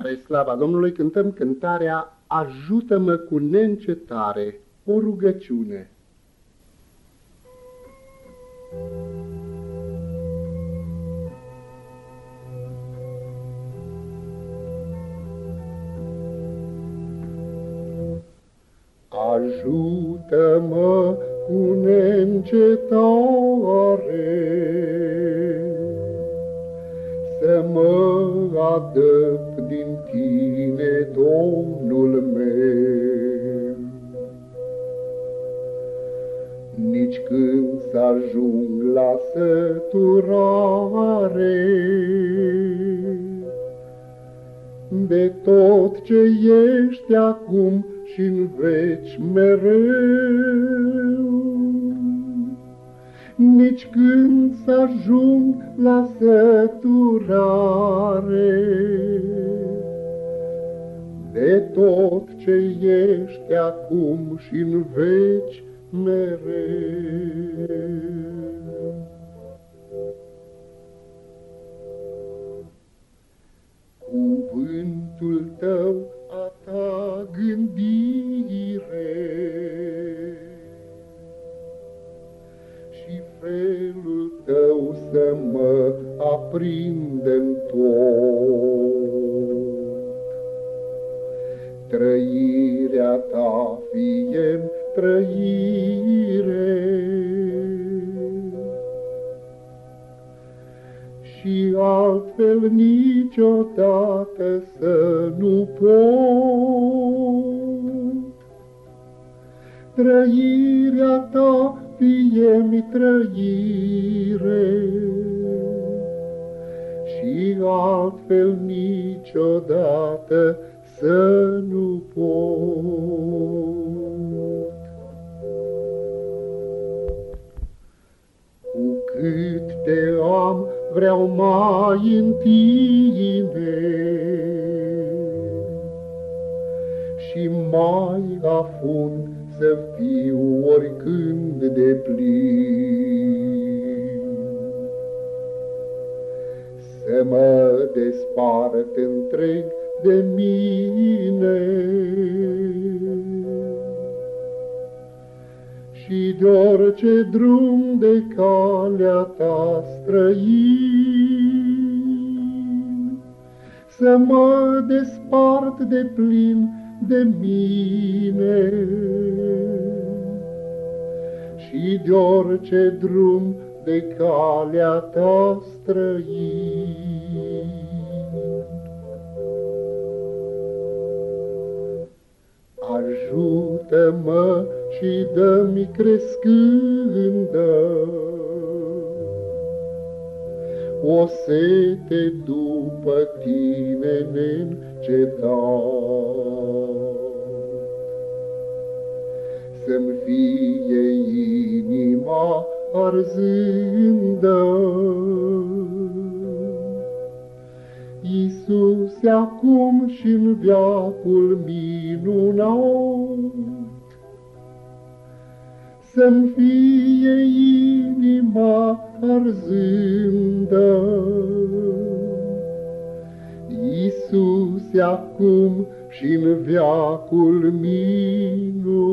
Spre slava Domnului cântăm cântarea Ajută-mă cu neîncetare, o rugăciune. Ajută-mă cu neîncetare, să mă adăp din tine, Domnul meu. Nici când să ajung la săturare, de tot ce ești acum și în veci mereu nici când să ajung la săturare. De tot ce ești acum și în veci mereu. Cuvântul tău felul tău să mă aprinde în tot. Trăirea ta fie trăire și altfel niciodată să nu pot. Trăirea ta fie-mi trăire și altfel niciodată să nu pot. Cu cât te am, vreau mai în tine și mai afund să fiu oricând de plin. Să mă despart întreg de mine și de orice drum de calea ta străin. Să mă despart de plin de mine și de orice drum de calea ta străin. Ajută-mă și dă-mi crescândă o sete după tine neîncetat. Inima arzândă, Iisus acum și în viacul minunat, Să-mi fie inima arzândă. Iisus acum și în viacul minunat.